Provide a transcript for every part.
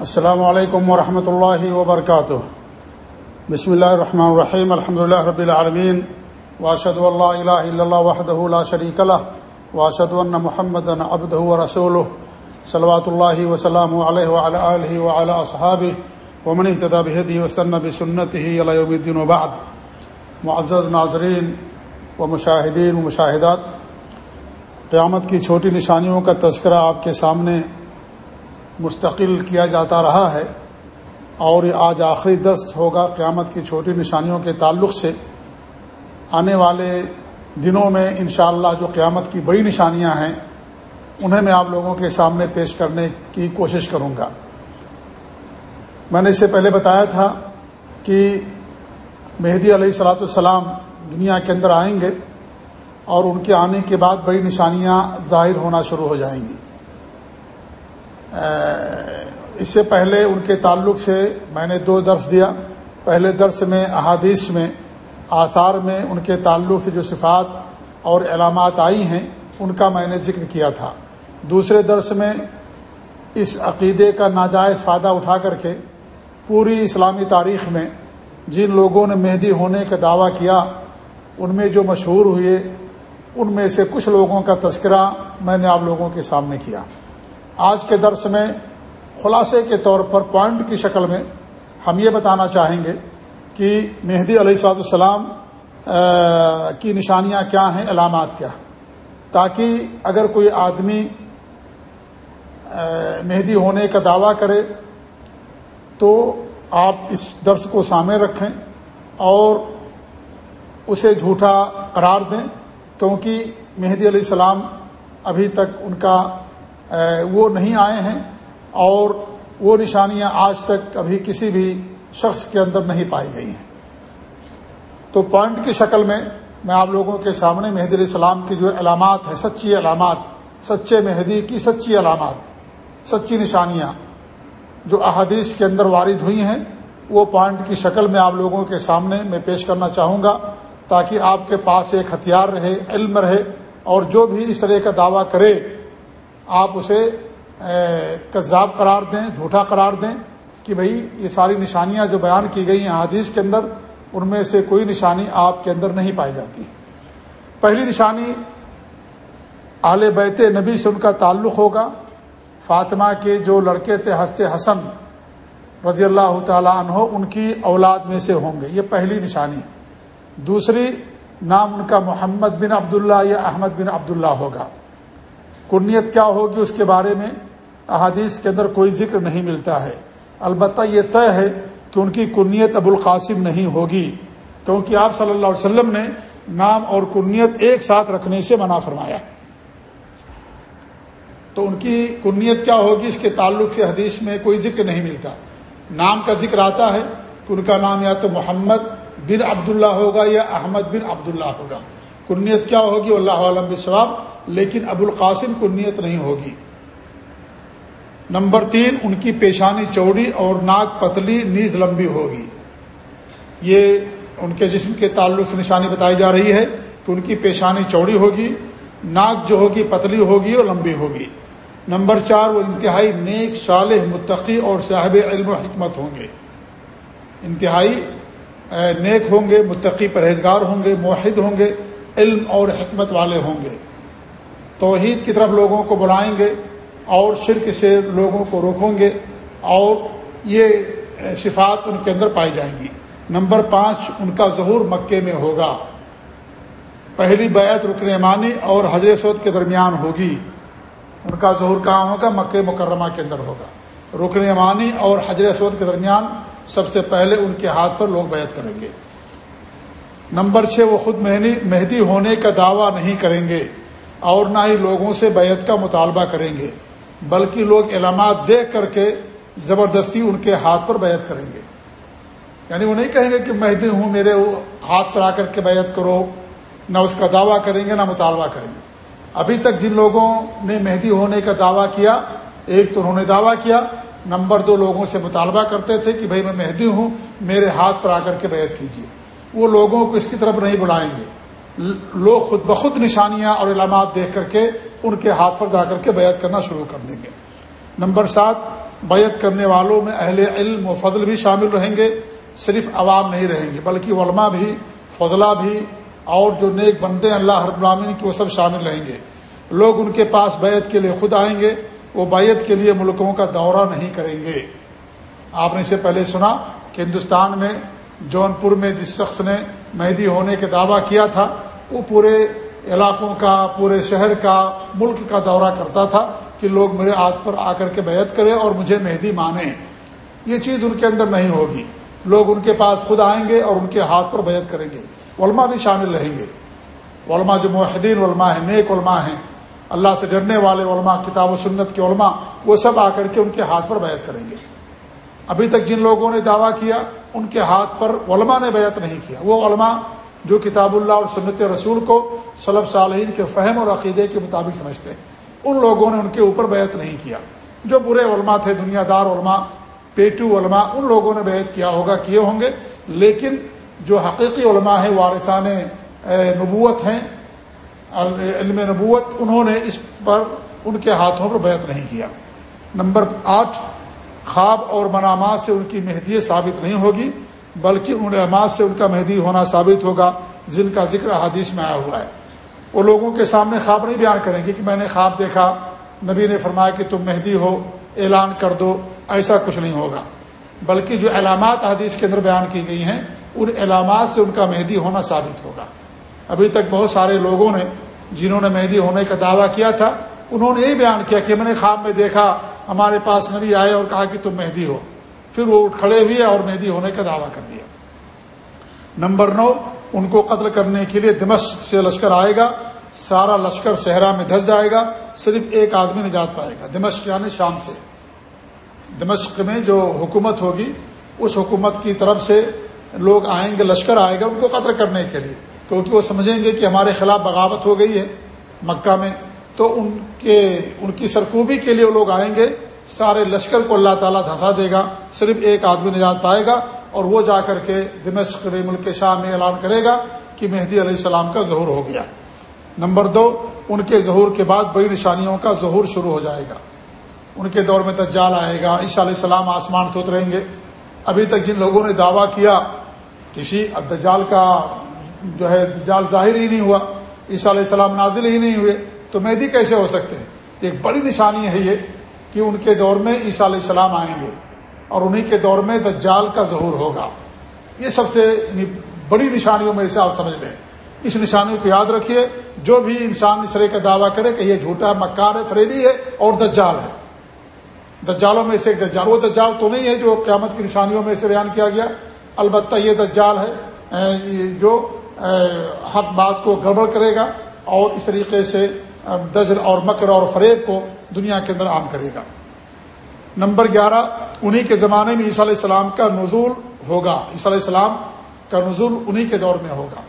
السلام علیکم ورحمۃ اللہ وبرکاتہ۔ بسم اللہ الرحمن الرحیم، الحمد اللہ رب العالمین واشد اللہ الہ الا اللہ وحدہ لا شریک لہ واشد ان محمد عبدہ ورسولہ۔ صلوات اللہ وسلام علیہ وعلى آلہ وعلى اصحابہ، ومن اهتدى بهديه واستنى بسنته الى يوم الدين وبعد معزز ناظرین و مشاہدین و مشاہدات، قیامت کی چھوٹی نشانیوں کا تذکرہ آپ کے سامنے مستقل کیا جاتا رہا ہے اور یہ آج آخری درس ہوگا قیامت کی چھوٹی نشانیوں کے تعلق سے۔ آنے والے دنوں میں انشاءاللہ جو قیامت کی بڑی نشانیاں ہیں، انہیں میں آپ لوگوں کے سامنے پیش کرنے کی کوشش کروں گا۔ میں نے اس سے پہلے بتایا تھا کہ مہدی علیہ صلاۃ السلام دنیا کے اندر آئیں گے اور ان کے آنے کے بعد بڑی نشانیاں ظاہر ہونا شروع ہو جائیں گی۔ اس سے پہلے ان کے تعلق سے میں نے دو درس دیا۔ پہلے درس میں احادیث میں، آثار میں ان کے تعلق سے جو صفات اور علامات آئی ہیں، ان کا میں نے ذکر کیا تھا۔ دوسرے درس میں اس عقیدے کا ناجائز فائدہ اٹھا کر کے پوری اسلامی تاریخ میں جن لوگوں نے مہدی ہونے کا دعویٰ کیا، ان میں جو مشہور ہوئے، ان میں سے کچھ لوگوں کا تذکرہ میں نے آپ لوگوں کے سامنے کیا۔ آج کے درس میں خلاصے کے طور پر پوائنٹ کی شکل میں ہم یہ بتانا چاہیں گے کہ مہدی علیہ صلاحت السلام کی نشانیاں کیا ہیں، علامات کیا تاکہ اگر کوئی آدمی مہدی ہونے کا دعویٰ کرے تو آپ اس درس کو سامنے رکھیں اور اسے جھوٹا قرار دیں، کیونکہ مہدی علیہ السلام ابھی تک ان کا وہ نہیں آئے ہیں اور وہ نشانیاں آج تک ابھی کسی بھی شخص کے اندر نہیں پائی گئی ہیں۔ تو پوائنٹ کی شکل میں میں آپ لوگوں کے سامنے مہدی علیہ السلام کی جو علامات ہیں، سچی علامات، سچے مہدی کی سچی علامات، سچی نشانیاں جو احادیث کے اندر وارد ہوئی ہیں، وہ پوائنٹ کی شکل میں آپ لوگوں کے سامنے میں پیش کرنا چاہوں گا تاکہ آپ کے پاس ایک ہتھیار رہے، علم رہے اور جو بھی اس طرح کا دعویٰ کرے آپ اسے کذاب قرار دیں، جھوٹا قرار دیں کہ بھائی یہ ساری نشانیاں جو بیان کی گئی ہیں حدیث کے اندر، ان میں سے کوئی نشانی آپ کے اندر نہیں پائی جاتی۔ پہلی نشانی اعلی بیت نبی سے ان کا تعلق ہوگا۔ فاطمہ کے جو لڑکے تھے ہنستے حسن رضی اللہ تعالیٰ عنہ، ان کی اولاد میں سے ہوں گے۔ یہ پہلی نشانی۔ دوسری، نام ان کا محمد بن عبداللہ یا احمد بن عبداللہ ہوگا۔ کنیت کیا ہوگی اس کے بارے میں احادیث کے اندر کوئی ذکر نہیں ملتا ہے۔ البتہ یہ طے ہے کہ ان کی کنیت ابو القاسم نہیں ہوگی، کیونکہ آپ صلی اللہ علیہ وسلم نے نام اور کنیت ایک ساتھ رکھنے سے منع فرمایا۔ تو ان کی کنیت کیا ہوگی، اس کے تعلق سے حدیث میں کوئی ذکر نہیں ملتا۔ نام کا ذکر آتا ہے کہ ان کا نام یا تو محمد بن عبداللہ ہوگا یا احمد بن عبداللہ ہوگا۔ کنیت کیا ہوگی اللہ علم بصواب لیکن ابو القاسم کو نیت نہیں ہوگی۔ نمبر تین، ان کی پیشانی چوڑی اور ناک پتلی، نیز لمبی ہوگی۔ یہ ان کے جسم کے تعلق سے نشانی بتائی جا رہی ہے کہ ان کی پیشانی چوڑی ہوگی، ناک جو ہوگی پتلی ہوگی اور لمبی ہوگی۔ نمبر چار، وہ انتہائی نیک، صالح، متقی اور صاحب علم و حکمت ہوں گے۔ انتہائی نیک ہوں گے، متقی پرہیزگار ہوں گے معاہد ہوں گے، علم اور حکمت والے ہوں گے۔ توحید کی طرف لوگوں کو بلائیں گے اور شرک سے لوگوں کو روکیں گے اور یہ صفات ان کے اندر پائی جائیں گی۔ نمبر پانچ ان کا ظہور مکے میں ہوگا۔ پہلی بیعت رکن امانی اور حضرت سعود کے درمیان ہوگی۔ ان کا ظہور کہاں ہوگا؟ مکہ مکرمہ کے اندر ہوگا۔ رکن امانی اور حضرت سعود کے درمیان سب سے پہلے ان کے ہاتھ پر لوگ بیعت کریں گے۔ نمبر چھ، وہ خود مہدی ہونے کا دعویٰ نہیں کریں گے۔ اور نہ ہی لوگوں سے بیعت کا مطالبہ کریں گے، بلکہ لوگ علامات دیکھ کر کے زبردستی ان کے ہاتھ پر بیعت کریں گے۔ یعنی وہ نہیں کہیں گے کہ مہدی ہوں، میرے ہاتھ پر آ کر کے بیعت کرو، نہ اس کا دعویٰ کریں گے، نہ مطالبہ کریں گے۔ ابھی تک جن لوگوں نے مہدی ہونے کا دعویٰ کیا، ایک تو انہوں نے دعویٰ کیا، نمبر دو لوگوں سے مطالبہ کرتے تھے کہ بھائی میں مہدی ہوں، میرے ہاتھ پر آ کر کے بیعت کیجیے۔ وہ لوگوں کو اس کی طرف نہیں بلائیں گے۔ لوگ خود بخود نشانیاں اور علامات دیکھ کر کے ان کے ہاتھ پر جا کر کے بیعت کرنا شروع کر دیں گے۔ نمبر سات بیت کرنے والوں میں اہل علم و فضل بھی شامل رہیں گے۔ صرف عوام نہیں رہیں گے، بلکہ علماء بھی فضلہ بھی اور جو نیک بندے اللہ رب العامین کی وہ سب شامل رہیں گے۔ لوگ ان کے پاس بیت کے لیے خود آئیں گے، وہ بیت کے لیے ملکوں کا دورہ نہیں کریں گے۔ آپ نے اسے پہلے سنا کہ ہندوستان میں جونپور میں جس شخص نے مہدی ہونے کے دعویٰ کیا تھا وہ پورے علاقوں کا، پورے شہر کا، ملک کا دورہ کرتا تھا کہ لوگ میرے ہاتھ پر آ کر کے بیعت کریں اور مجھے مہدی مانیں۔ یہ چیز ان کے اندر نہیں ہوگی۔ لوگ ان کے پاس خود آئیں گے اور ان کے ہاتھ پر بیعت کریں گے۔ علماء بھی شامل رہیں گے۔ علماء جو معاہدین علماء ہیں نیک، علماء ہیں۔ اللہ سے ڈرنے والے، علماء کتاب و سنت کے علماء، وہ سب آ کر کے ان کے ہاتھ پر بیعت کریں گے۔ ابھی تک جن لوگوں نے دعویٰ کیا، ان کے ہاتھ پر علماء نے بیعت نہیں کیا۔ وہ علماء جو کتاب اللہ اور سنت رسول کو صلب صالحین کے فہم اور عقیدے کے مطابق سمجھتے ہیں۔ ان لوگوں نے ان کے اوپر بیعت نہیں کیا۔ جو برے علماء تھے دنیا دار علماء، پیٹو علماء، ان لوگوں نے بیعت کیا ہوگا، کیے ہوں گے۔ لیکن جو حقیقی علماء ہیں، وارثان نبوت ہیں علم نبوت، انہوں نے اس پر ان کے ہاتھوں پر بیعت نہیں کیا۔ نمبر آٹھ، خواب اور منامات سے ان کی مہدی ثابت نہیں ہوگی۔ بلکہ ان علامات سے ان کا مہدی ہونا ثابت ہوگا، جن کا ذکر حدیث میں آیا ہوا ہے۔ وہ لوگوں کے سامنے خواب نہیں بیان کریں گے کہ میں نے خواب دیکھا، نبی نے فرمایا کہ تم مہدی ہو، اعلان کر دو، ایسا کچھ نہیں ہوگا۔ بلکہ جو علامات حدیث کے اندر بیان کی گئی ہیں، ان علامات سے ان کا مہدی ہونا ثابت ہوگا۔ ابھی تک بہت سارے لوگوں نے، جنہوں نے مہدی ہونے کا دعویٰ کیا تھا، انہوں نے یہی بیان کیا کہ میں نے خواب میں دیکھا، ہمارے پاس نبی آئے اور کہا کہ تم مہدی ہو۔ پھر وہ اٹھ کھڑے ہوئے اور مہدی ہونے کا دعویٰ کر دیا۔ نمبر نو، ان کو قتل کرنے کے لیے دمشق سے لشکر آئے گا، سارا لشکر صحرا میں دھس جائے گا، صرف ایک آدمی نجات پائے گا، دمشق یعنی شام سے۔ دمشق میں جو حکومت ہوگی، اس حکومت کی طرف سے لوگ آئیں گے، لشکر آئے گا ان کو قتل کرنے کے لیے۔ کیونکہ وہ سمجھیں گے کہ ہمارے خلاف بغاوت ہو گئی ہے مکہ میں، تو ان کے، ان کی سرکوبی کے لیے وہ لوگ آئیں گے۔ سارے لشکر کو اللہ تعالیٰ دھنسا دے گا، صرف ایک آدمی نجات پائے گا اور وہ جا کر کے دمشق ملک شاہ میں اعلان کرے گا کہ مہدی علیہ السلام کا ظہور ہو گیا۔ نمبر دو، ان کے ظہور کے بعد بڑی نشانیوں کا ظہور شروع ہو جائے گا۔ ان کے دور میں دجال آئے گا عیشا علیہ السلام آسمان سے اتریں گے۔ ابھی تک جن لوگوں نے دعویٰ کیا، کسی اب دجال کا جو ہے، دجال ظاہر ہی نہیں ہوا، عیسیٰ علیہ السلام نازل ہی نہیں ہوئے، تو مہدی کیسے ہو سکتے ہیں؟ ایک بڑی نشانی ہے یہ۔ کہ ان کے دور میں عیسیٰ علیہ السلام آئیں گے اور انہی کے دور میں دجال کا ظہور ہوگا۔ یہ سب سے یعنی بڑی نشانیوں میں سے آپ سمجھ لیں۔ اس نشانی کو یاد رکھیے، جو بھی انسان اس طرح کا دعویٰ کرے کہ یہ جھوٹا مکار ہے، فریبی ہے اور دجال ہے۔ دجالوں میں سے ایک دجال، وہ دجال تو نہیں ہے جو قیامت کی نشانیوں میں سے بیان کیا گیا۔ البتہ یہ دجال ہے جو حق بات کو گڑبڑ کرے گا اور اس طریقے سے دجل اور مکر اور فریب کو دنیا کے اندر عام کرے گا۔ نمبر گیارہ، انہی کے زمانے میں عیسیٰ علیہ السلام کا نزول ہوگا۔ عیسیٰ علیہ السلام کا نزول انہی کے دور میں ہوگا۔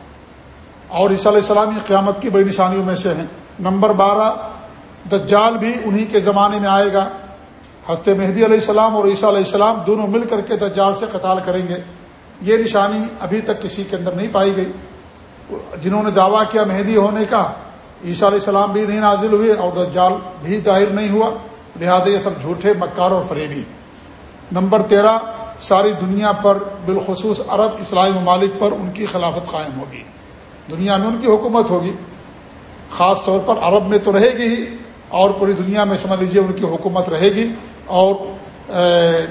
اور عیسیٰ علیہ السلام یہ قیامت کی بڑی نشانیوں میں سے ہیں۔ نمبر بارہ، دجال بھی انہی کے زمانے میں آئے گا۔ ہست مہدی علیہ السلام اور عیسیٰ علیہ السلام دونوں مل کر کے دجال سے قتال کریں گے۔ یہ نشانی ابھی تک کسی کے اندر نہیں پائی گئی۔ جنہوں نے دعویٰ کیا مہدی ہونے کا عیسیٰ علیہ السلام بھی نہیں نازل ہوئے اور دجال بھی ظاہر نہیں ہوا، لہٰذا یہ سب جھوٹے مکار اور فریبی۔ نمبر تیرہ، ساری دنیا پر بالخصوص عرب اسلامی ممالک پر ان کی خلافت قائم ہوگی۔ دنیا میں ان کی حکومت ہوگی۔ خاص طور پر عرب میں تو رہے گی ہی، اور پوری دنیا میں سمجھ لیجیے ان کی حکومت رہے گی اور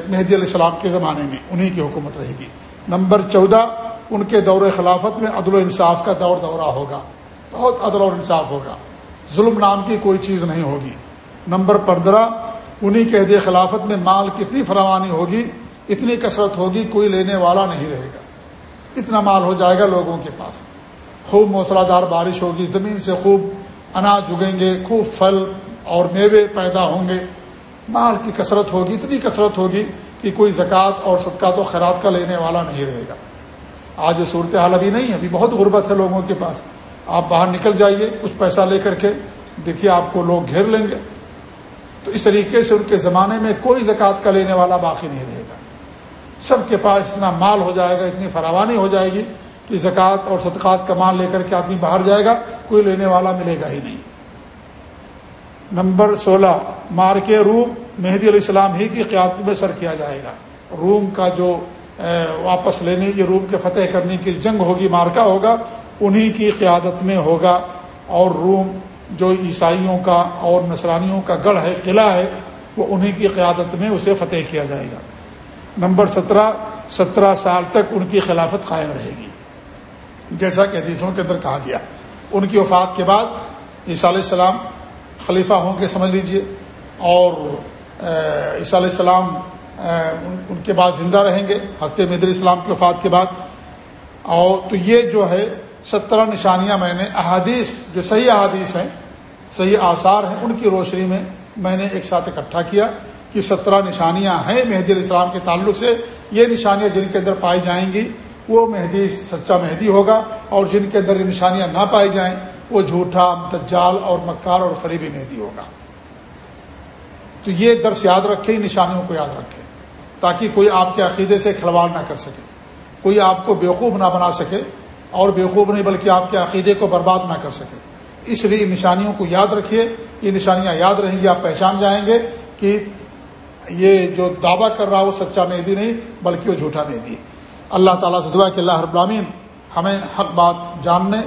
مہدی علیہ السلام کے زمانے میں انہی کی حکومت رہے گی۔ نمبر چودہ، ان کے دور خلافت میں عدل و انصاف کا دور دورہ ہوگا۔ بہت عدل اور انصاف ہوگا۔ ظلم نام کی کوئی چیز نہیں ہوگی۔ نمبر پندرہ، انہی کے عہد خلافت میں مال کتنی فراوانی ہوگی، اتنی کثرت ہوگی، کوئی لینے والا نہیں رہے گا۔ اتنا مال ہو جائے گا لوگوں کے پاس۔ خوب موسلا دار بارش ہوگی، زمین سے خوب اناج اگیں گے، خوب پھل اور میوے پیدا ہوں گے۔ مال کی کثرت ہوگی، اتنی کثرت ہوگی کہ کوئی زکوٰۃ اور صدقات و خیرات کا لینے والا نہیں رہے گا۔ آج صورت حال ابھی نہیں ہے، ابھی بہت غربت ہے لوگوں کے پاس۔ آپ باہر نکل جائیے، کچھ پیسہ لے کر کے۔ دیکھیے، آپ کو لوگ گھیر لیں گے۔ تو اس طریقے سے ان کے زمانے میں کوئی زکوٰۃ کا لینے والا باقی نہیں رہے گا۔ سب کے پاس اتنا مال ہو جائے گا، اتنی فراوانی ہو جائے گی کہ زکوٰۃ اور صدقات کا مال لے کر کے آدمی باہر جائے گا، کوئی لینے والا ملے گا ہی نہیں۔ نمبر سولہ مارک روم، مہدی علیہ السلام ہی کی قیادت میں سر کیا جائے گا۔ روم کا جو واپس لینے کی روم کے فتح کرنے کی جنگ ہوگی مارکا ہوگا۔ انہی کی قیادت میں ہوگا اور روم جو عیسائیوں کا اور نصرانیوں کا گڑھ ہے، قلعہ ہے، وہ انہی کی قیادت میں اسے فتح کیا جائے گا۔ نمبر سترہ سترہ سال تک ان کی خلافت قائم رہے گی۔ جیسا کہ حدیثوں کے اندر کہا گیا، ان کی وفات کے بعد عیسیٰ علیہ السلام خلیفہ ہوں گے، سمجھ لیجیے۔ اور عیسیٰ علیہ السلام ان کے بعد زندہ رہیں گے، حضرت مدر اسلام کی وفات کے بعد۔ اور تو یہ جو ہے سترہ نشانیاں میں نے احادیث جو صحیح احادیث ہیں، صحیح آثار ہیں، ان کی روشنی میں میں نے ایک ساتھ اکٹھا کیا کہ سترہ نشانیاں ہیں مہدی علیہ السلام کے تعلق سے۔ یہ نشانیاں جن کے اندر پائی جائیں گی، وہ مہدی، سچا مہدی ہوگا اور جن کے اندر یہ نشانیاں نہ پائی جائیں، وہ جھوٹا تجال اور مکار اور فریبی مہدی ہوگا۔ تو یہ درس یاد رکھے نشانیوں کو یاد رکھے تاکہ کوئی آپ کے عقیدے سے کھلواڑ نہ کر سکے، کوئی آپ کو بیوقوف نہ بنا سکے۔ اور بیوقوف نہیں بلکہ آپ کے عقیدے کو برباد نہ کر سکے اس لیے ان نشانیوں کو یاد رکھیے۔ یہ نشانیاں یاد رہیں گی، آپ پہچان جائیں گے کہ یہ جو دعویٰ کر رہا وہ سچا مہدی نہیں، بلکہ وہ جھوٹا مہدی اللہ تعالیٰ سے دعا کہ اللہ رب العالمین ہمیں حق بات جاننے،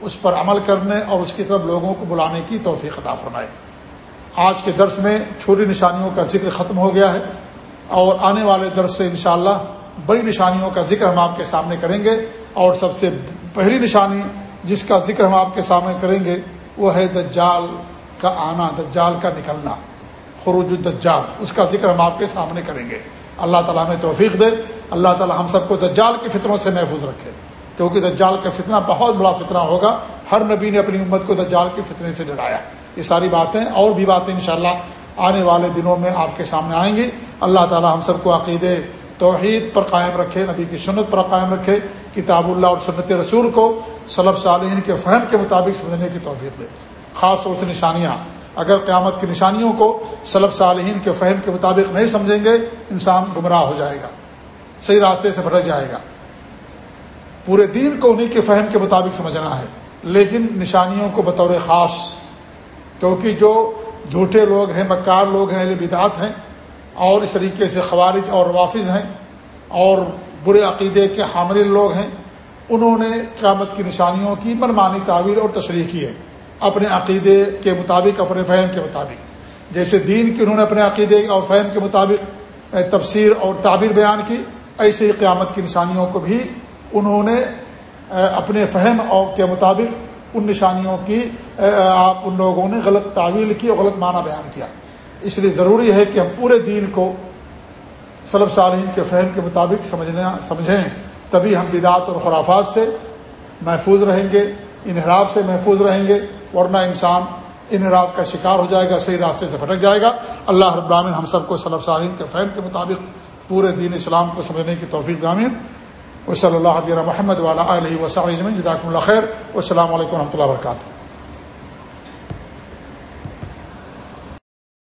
اس پر عمل کرنے اور اس کی طرف لوگوں کو بلانے کی توفیق عطا فرمائے۔ آج کے درس میں چھوٹی نشانیوں کا ذکر ختم ہو گیا ہے اور آنے والے درس سے انشاءاللہ بڑی نشانیوں کا ذکر ہم آپ کے سامنے کریں گے۔ اور سب سے پہلی نشانی جس کا ذکر ہم آپ کے سامنے کریں گے، وہ ہے دجال کا آنا، دجال کا نکلنا، خروج الدجال، اس کا ذکر ہم آپ کے سامنے کریں گے۔ اللہ تعالیٰ ہمیں توفیق دے، اللہ تعالیٰ ہم سب کو دجال کے فطروں سے محفوظ رکھے۔ کیونکہ دجال کا فتنہ بہت بڑا فتنہ ہوگا۔ ہر نبی نے اپنی امت کو دجال کے فتنے سے ڈرایا۔ یہ ساری باتیں اور بھی باتیں انشاءاللہ آنے والے دنوں میں آپ کے سامنے آئیں گی۔ اللہ تعالیٰ ہم سب کو عقید توحید پر قائم رکھے، نبی کی سنت پر قائم رکھے۔ کتاب اللہ اور سنت رسول کو صلب صالحین کے فہم کے مطابق سمجھنے کی توفیق دے۔ خاص طور سے نشانیاں۔ اگر قیامت کی نشانیوں کو صلب صالحین کے فہم کے مطابق نہیں سمجھیں گے، انسان گمراہ ہو جائے گا۔ صحیح راستے سے بھٹک جائے گا۔ پورے دین کو انہیں کے فہم کے مطابق سمجھنا ہے۔ لیکن نشانیوں کو بطور خاص، کیونکہ جو جھوٹے لوگ ہیں، مکار لوگ ہیں بدعت ہیں، اور اس طریقے سے خوارج اور وافظ ہیں، اور برے عقیدے کے حامل لوگ ہیں، انہوں نے قیامت کی نشانیوں کی منمانی تعویر اور تشریح کی ہے، اپنے عقیدے کے مطابق، اپنے فہم کے مطابق۔ جیسے دین کی انہوں نے اپنے عقیدے اور فہم کے مطابق تفسیر اور تعبیر بیان کی، ایسے ہی قیامت کی نشانیوں کو بھی انہوں نے اپنے فہم اور کے مطابق ان نشانیوں کی آپ ان لوگوں نے غلط تعویل کی اور غلط معنی بیان کیا۔ اس لیے ضروری ہے کہ ہم پورے دین کو صلب صالحین کے فہم کے مطابق سمجھنا سمجھیں، تبھی ہم بدعت اور خرافات سے محفوظ رہیں گے، انحراف سے محفوظ رہیں گے، ورنہ انسان انحراف کا شکار ہو جائے گا، صحیح راستے سے بھٹک جائے گا۔ اللہ رب العالمین ہم سب کو صلب صالحین کے فہم کے مطابق پورے دین اسلام کو سمجھنے کی توفیق دامین و صلی اللہ علیہ محمد والا علیہ وسلم جداک اللہ خیر۔ السلام علیکم و رحمۃ اللہ وبرکاتہ۔